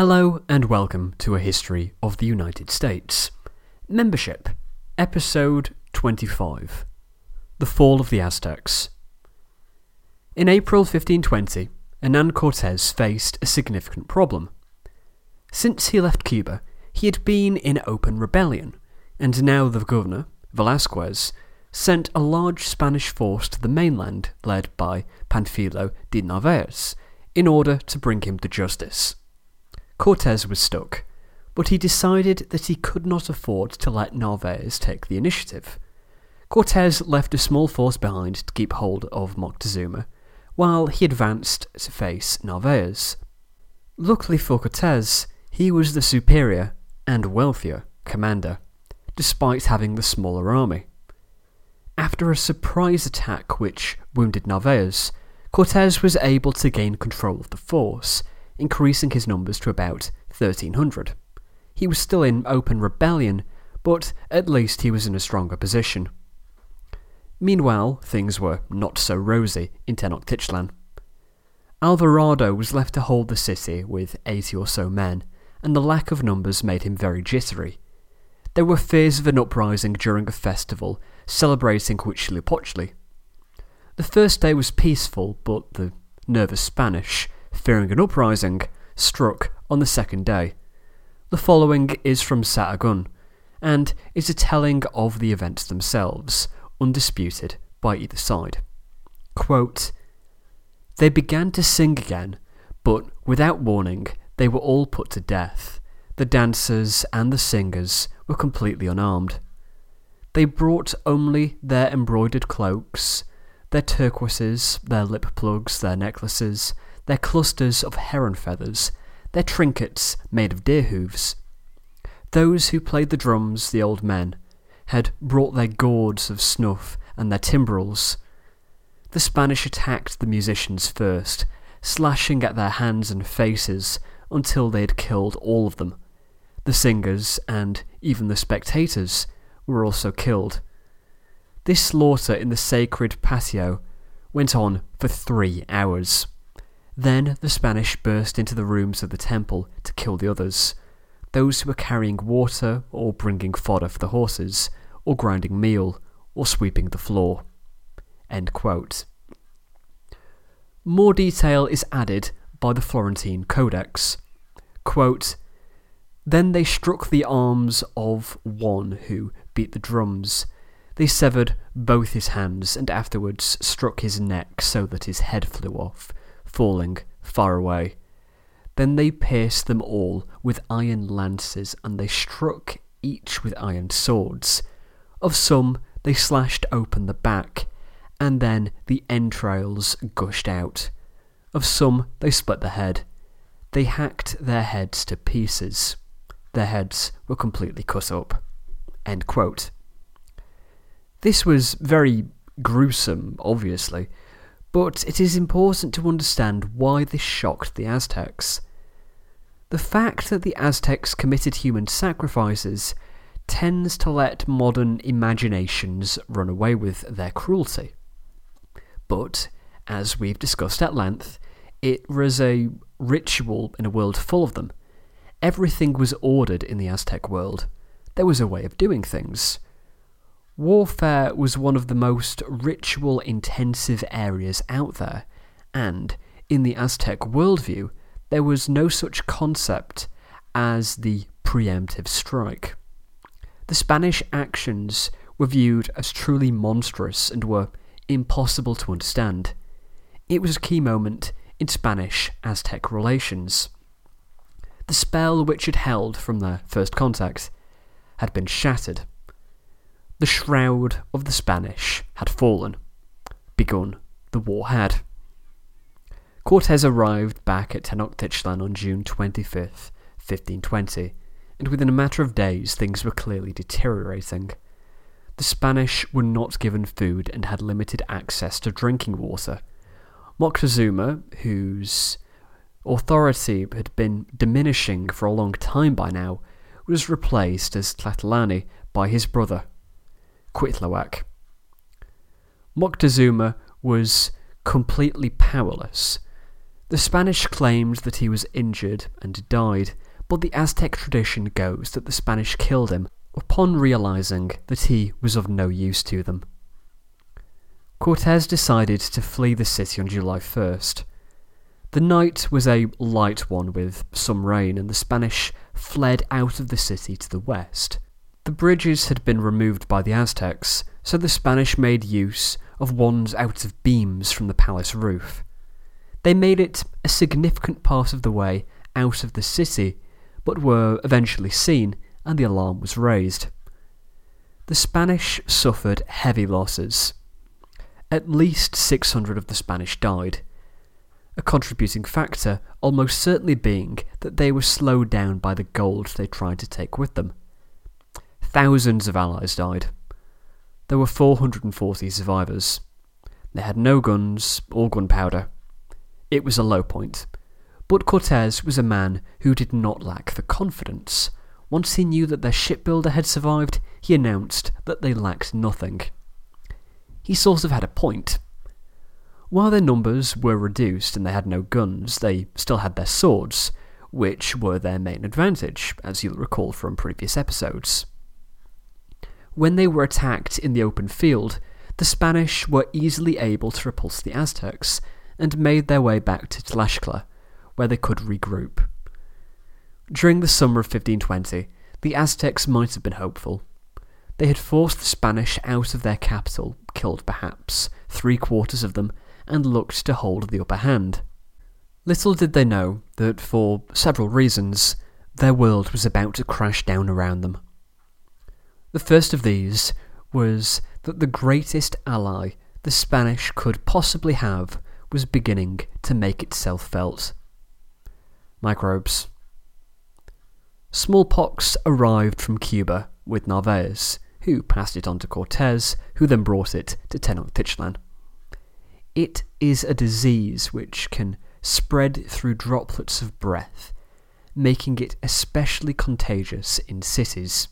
Hello and welcome to a history of the United States. Membership, Episode 25 The Fall of the Aztecs. In April 1520, Hernan Cortes faced a significant problem. Since he left Cuba, he had been in open rebellion, and now the governor, Velasquez, sent a large Spanish force to the mainland led by Panfilo de Narvaez in order to bring him to justice. Cortes was stuck, but he decided that he could not afford to let Narvaez take the initiative. Cortes left a small force behind to keep hold of Moctezuma, while he advanced to face Narvaez. Luckily for Cortes, he was the superior and wealthier commander, despite having the smaller army. After a surprise attack which wounded Narvaez, Cortes was able to gain control of the force increasing his numbers to about 1300. He was still in open rebellion, but at least he was in a stronger position. Meanwhile, things were not so rosy in Tenochtitlan. Alvarado was left to hold the city with 80 or so men, and the lack of numbers made him very jittery. There were fears of an uprising during a festival celebrating Huitzilopochtli. The first day was peaceful, but the nervous Spanish fearing an uprising, struck on the second day. The following is from Sahagun and is a telling of the events themselves, undisputed by either side. Quote, they began to sing again, but without warning, they were all put to death. The dancers and the singers were completely unarmed. They brought only their embroidered cloaks, their turquoises, their lip plugs, their necklaces, their clusters of heron feathers, their trinkets made of deer hooves. Those who played the drums, the old men, had brought their gourds of snuff and their timbrels. The Spanish attacked the musicians first, slashing at their hands and faces until they had killed all of them. The singers and even the spectators were also killed. This slaughter in the sacred patio went on for three hours. Then the Spanish burst into the rooms of the temple to kill the others, those who were carrying water or bringing fodder for the horses, or grinding meal, or sweeping the floor. More detail is added by the Florentine Codex. Quote, then they struck the arms of one who beat the drums. They severed both his hands and afterwards struck his neck so that his head flew off falling far away. Then they pierced them all with iron lances, and they struck each with iron swords. Of some they slashed open the back, and then the entrails gushed out. Of some they split the head. They hacked their heads to pieces. Their heads were completely cut up. This was very gruesome, obviously, but it is important to understand why this shocked the Aztecs. The fact that the Aztecs committed human sacrifices tends to let modern imaginations run away with their cruelty. But, as we've discussed at length, it was a ritual in a world full of them. Everything was ordered in the Aztec world. There was a way of doing things. Warfare was one of the most ritual intensive areas out there, and in the Aztec worldview, there was no such concept as the preemptive strike. The Spanish actions were viewed as truly monstrous and were impossible to understand. It was a key moment in Spanish Aztec relations. The spell which had held from their first contact had been shattered the shroud of the Spanish had fallen. Begun the war had. Cortes arrived back at Tenochtitlan on June 25th, 1520, and within a matter of days things were clearly deteriorating. The Spanish were not given food and had limited access to drinking water. Moctezuma, whose authority had been diminishing for a long time by now, was replaced as Tlatoani by his brother, Cuitlahuac. Moctezuma was completely powerless. The Spanish claimed that he was injured and died, but the Aztec tradition goes that the Spanish killed him upon realizing that he was of no use to them. Cortes decided to flee the city on July 1st. The night was a light one with some rain, and the Spanish fled out of the city to the west. The bridges had been removed by the Aztecs, so the Spanish made use of ones out of beams from the palace roof. They made it a significant part of the way out of the city, but were eventually seen, and the alarm was raised. The Spanish suffered heavy losses. At least 600 of the Spanish died, a contributing factor almost certainly being that they were slowed down by the gold they tried to take with them. Thousands of allies died. There were 440 survivors. They had no guns or gunpowder. It was a low point. But Cortes was a man who did not lack the confidence. Once he knew that their shipbuilder had survived, he announced that they lacked nothing. He sort of had a point. While their numbers were reduced and they had no guns, they still had their swords, which were their main advantage, as you'll recall from previous episodes. When they were attacked in the open field, the Spanish were easily able to repulse the Aztecs and made their way back to Tlaxcala, where they could regroup. During the summer of 1520, the Aztecs might have been hopeful. They had forced the Spanish out of their capital, killed perhaps three quarters of them, and looked to hold the upper hand. Little did they know that, for several reasons, their world was about to crash down around them. The first of these was that the greatest ally the Spanish could possibly have was beginning to make itself felt. Microbes. Smallpox arrived from Cuba with Narvaez, who passed it on to Cortes, who then brought it to Tenochtitlan. It is a disease which can spread through droplets of breath, making it especially contagious in cities.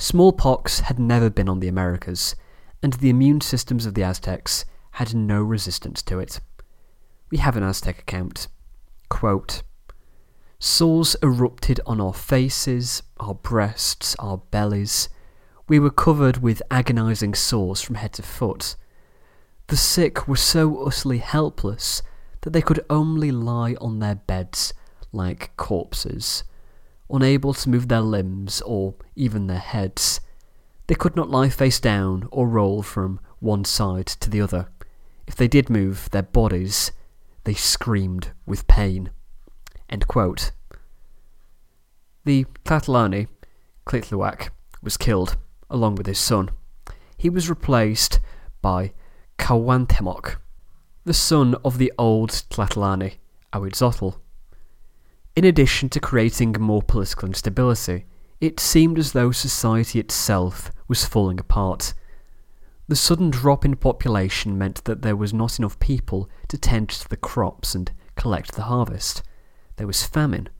Smallpox had never been on the Americas, and the immune systems of the Aztecs had no resistance to it. We have an Aztec account. Quote, Sores erupted on our faces, our breasts, our bellies. We were covered with agonizing sores from head to foot. The sick were so utterly helpless that they could only lie on their beds like corpses, unable to move their limbs or even their heads. They could not lie face down or roll from one side to the other. If they did move their bodies, they screamed with pain. The Tlatoani, Tlaloc, was killed, along with his son. He was replaced by Cuauhtemoc, the son of the old Tlatoani, Ahuitzotl. In addition to creating more political instability, it seemed as though society itself was falling apart. The sudden drop in population meant that there was not enough people to tend to the crops and collect the harvest. There was famine.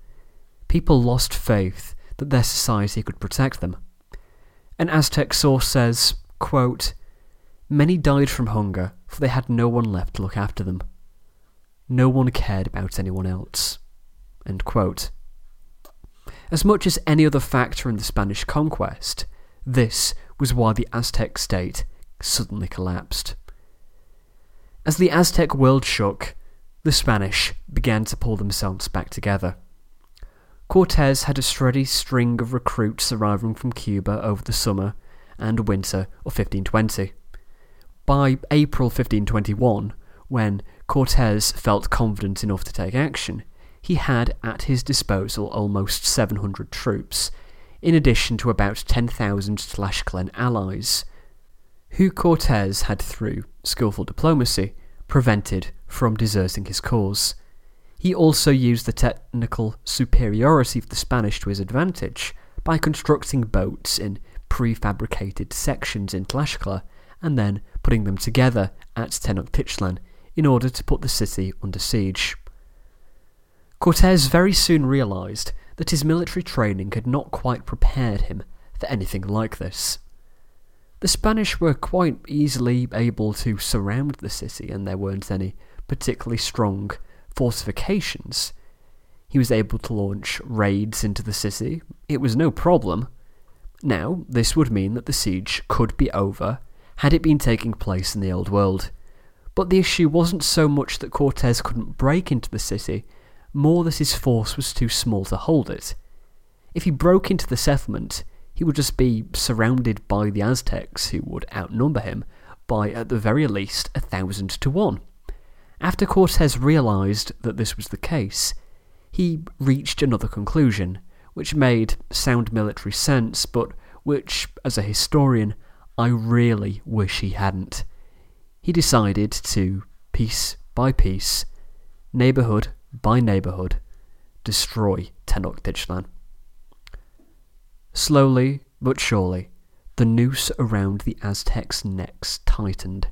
People lost faith that their society could protect them. An Aztec source says, quote, Many died from hunger, for they had no one left to look after them. No one cared about anyone else. As much as any other factor in the Spanish conquest, this was why the Aztec state suddenly collapsed. As the Aztec world shook, the Spanish began to pull themselves back together. Cortes had a steady string of recruits arriving from Cuba over the summer and winter of 1520. By April 1521, when Cortes felt confident enough to take action, he had at his disposal almost 700 troops, in addition to about 10,000 Tlaxcalan allies, who Cortes had, through skillful diplomacy, prevented from deserting his cause. He also used the technical superiority of the Spanish to his advantage by constructing boats in prefabricated sections in Tlaxcala and then putting them together at Tenochtitlan in order to put the city under siege. Cortes very soon realized that his military training had not quite prepared him for anything like this. The Spanish were quite easily able to surround the city, and there weren't any particularly strong fortifications, he was able to launch raids into the city. It was no problem. Now, this would mean that the siege could be over had it been taking place in the Old World. But the issue wasn't so much that Cortes couldn't break into the city, more that his force was too small to hold it. If he broke into the settlement, he would just be surrounded by the Aztecs, who would outnumber him by at the very least a thousand to one. After Cortes realised that this was the case, he reached another conclusion, which made sound military sense, but which, as a historian, I really wish he hadn't. He decided to, piece by piece, neighbourhood by neighbourhood, destroy Tenochtitlan. Slowly but surely, the noose around the Aztecs' necks tightened.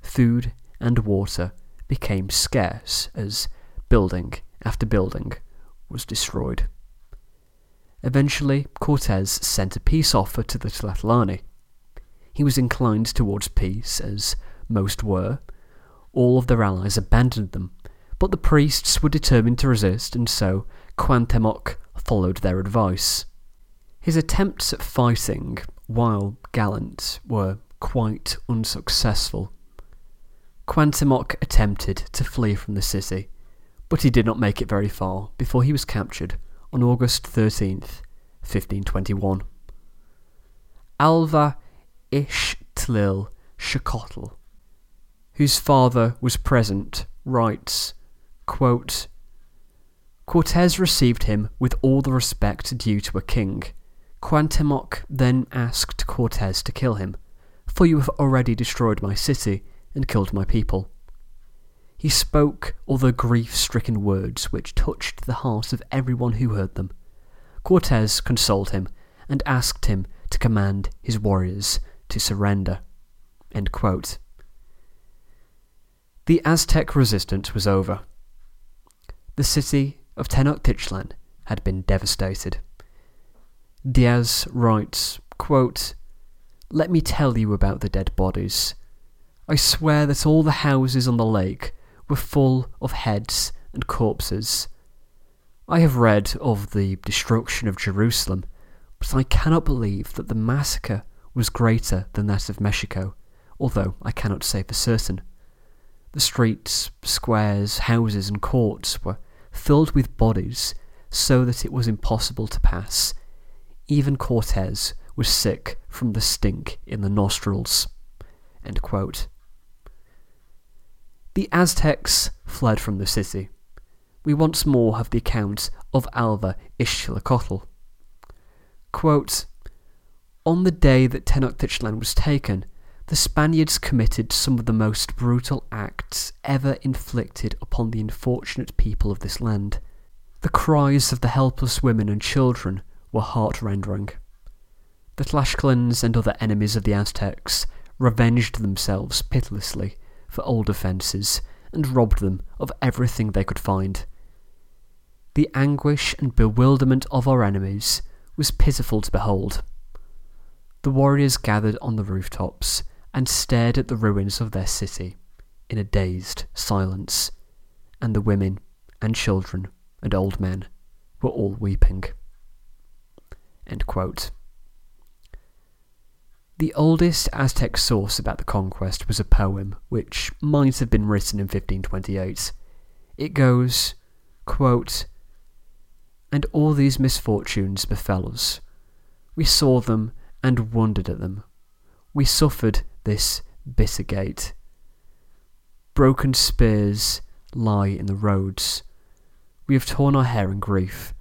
Food and water became scarce as building after building was destroyed. Eventually, Cortes sent a peace offer to the Tlatoani. He was inclined towards peace, as most were. All of their allies abandoned them, but the priests were determined to resist, and so Cuauhtemoc followed their advice. His attempts at fighting, while gallant, were quite unsuccessful. Cuauhtemoc attempted to flee from the city, but he did not make it very far before he was captured on August 13th, 1521. Alva Ixtlil Xochitl, whose father was present, writes, quote, Cortes received him with all the respect due to a king. Cuauhtemoc then asked Cortes to kill him, for you have already destroyed my city and killed my people. He spoke other grief stricken words which touched the heart of everyone who heard them. Cortes consoled him and asked him to command his warriors to surrender. The Aztec resistance was over. The city of Tenochtitlan had been devastated. Diaz writes, quote, Let me tell you about the dead bodies. I swear that all the houses on the lake were full of heads and corpses. I have read of the destruction of Jerusalem, but I cannot believe that the massacre was greater than that of Mexico, although I cannot say for certain. The streets, squares, houses, and courts were filled with bodies so that it was impossible to pass. Even Cortes was sick from the stink in the nostrils. The Aztecs fled from the city. We once more have the account of Alva Ixtlilxochitl. Quote, On the day that Tenochtitlan was taken, the Spaniards committed some of the most brutal acts ever inflicted upon the unfortunate people of this land. The cries of the helpless women and children were heart-rending. The Tlaxcalans and other enemies of the Aztecs revenged themselves pitilessly for old offences and robbed them of everything they could find. The anguish and bewilderment of our enemies was pitiful to behold. The warriors gathered on the rooftops and stared at the ruins of their city in a dazed silence, and the women and children and old men were all weeping. The oldest Aztec source about the conquest was a poem which might have been written in 1528. It goes, quote, And all these misfortunes befell us. We saw them and wondered at them. We suffered this bitter gate. Broken spears lie in the roads. We have torn our hair in grief.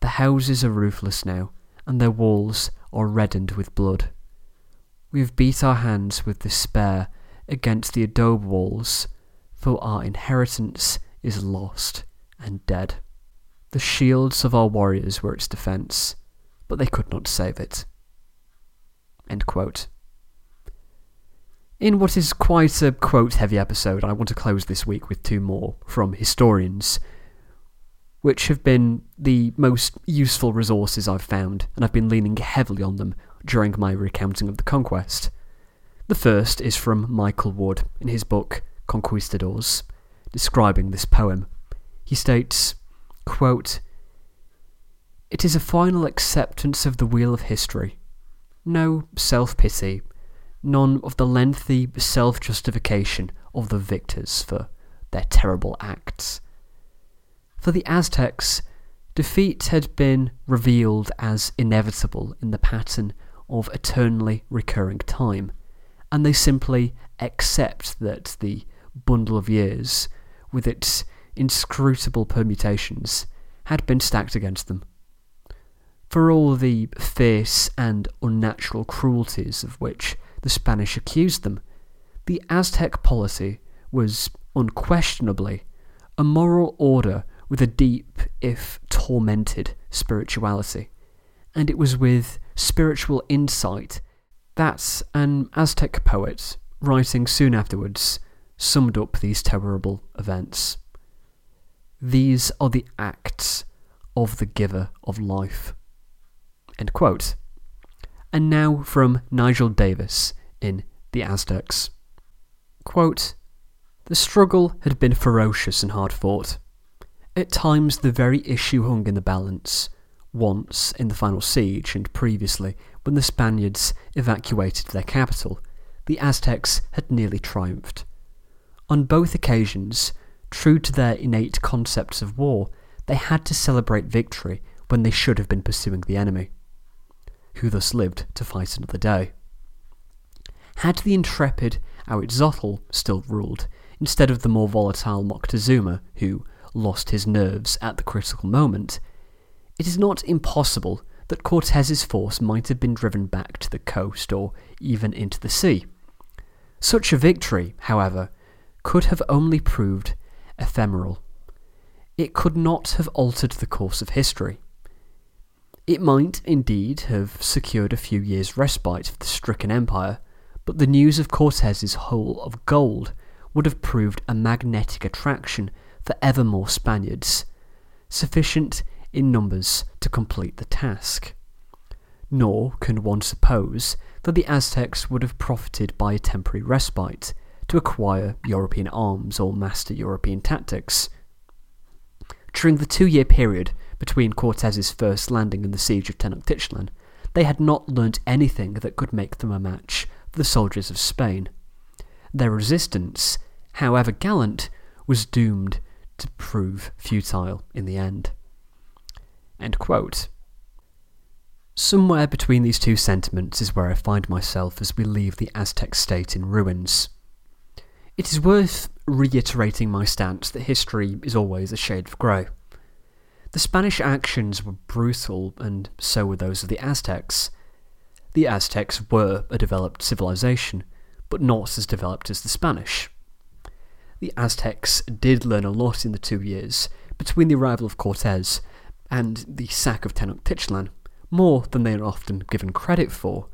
The houses are roofless now, and their walls are reddened with blood. We have beat our hands with despair against the adobe walls, for our inheritance is lost and dead. The shields of our warriors were its defence, but they could not save it. In what is quite a quote heavy episode, I want to close this week with two more from historians, which have been the most useful resources I've found, and I've been leaning heavily on them during my recounting of the conquest. The first is from Michael Wood in his book Conquistadors, describing this poem. He states, quote, It is a final acceptance of the wheel of history. No self pity, none of the lengthy self justification of the victors for their terrible acts. For the Aztecs, defeat had been revealed as inevitable in the pattern of eternally recurring time, and they simply accept that the bundle of years, with its inscrutable permutations, had been stacked against them. For all the fierce and unnatural cruelties of which the Spanish accused them, the Aztec polity was unquestionably a moral order with a deep, if tormented, spirituality. And it was with spiritual insight that an Aztec poet, writing soon afterwards, summed up these terrible events. These are the acts of the giver of life. End quote. And now from Nigel Davies in The Aztecs. Quote, the struggle had been ferocious and hard fought. At times, the very issue hung in the balance. Once, in the final siege, and previously, when the Spaniards evacuated their capital, the Aztecs had nearly triumphed. On both occasions, true to their innate concepts of war, they had to celebrate victory when they should have been pursuing the enemy, who thus lived to fight another day. Had the intrepid Ahuitzotl still ruled, instead of the more volatile Moctezuma, who lost his nerves at the critical moment, it is not impossible that Cortez's force might have been driven back to the coast or even into the sea. Such a victory, however, could have only proved ephemeral. It could not have altered the course of history. It might, indeed, have secured a few years' respite for the stricken empire, but the news of Cortez's haul of gold would have proved a magnetic attraction for ever more Spaniards, sufficient in numbers to complete the task. Nor can one suppose that the Aztecs would have profited by a temporary respite to acquire European arms or master European tactics. During the two year period between Cortez's first landing and the siege of Tenochtitlan, they had not learnt anything that could make them a match for the soldiers of Spain. Their resistance, however gallant, was doomed to prove futile in the end. Somewhere between these two sentiments is where I find myself as we leave the Aztec state in ruins. It is worth reiterating my stance that history is always a shade of grey. The Spanish actions were brutal, and so were those of the Aztecs. The Aztecs were a developed civilization, but not as developed as the Spanish. The Aztecs did learn a lot in the two years between the arrival of Cortes and the sack of Tenochtitlan, more than they are often given credit for,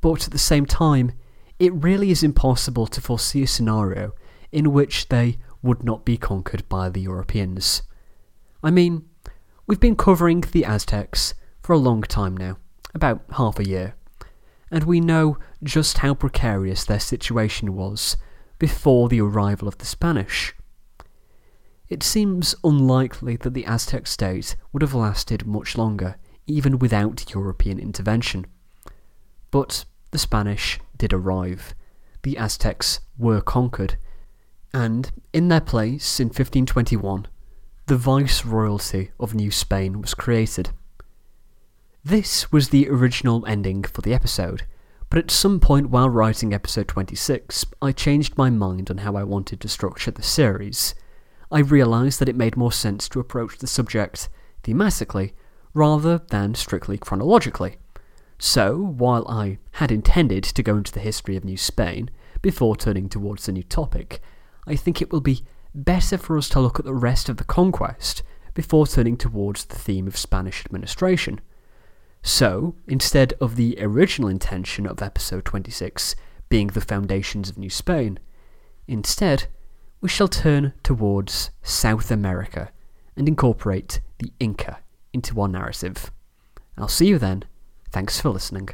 but at the same time, it really is impossible to foresee a scenario in which they would not be conquered by the Europeans. I mean, we've been covering the Aztecs for a long time now, about half a year, and we know just how precarious their situation was before the arrival of the Spanish. It seems unlikely that the Aztec state would have lasted much longer, even without European intervention. But the Spanish did arrive. The Aztecs were conquered, and in their place in 1521, the Viceroyalty of New Spain was created. This was the original ending for the episode, but at some point while writing episode 26, I changed my mind on how I wanted to structure the series. I realised that it made more sense to approach the subject thematically rather than strictly chronologically. So, while I had intended to go into the history of New Spain before turning towards the new topic, I think it will be better for us to look at the rest of the conquest before turning towards the theme of Spanish administration. So, instead of the original intention of episode 26 being the foundations of New Spain, instead, we shall turn towards South America and incorporate the Inca into our narrative. I'll see you then. Thanks for listening.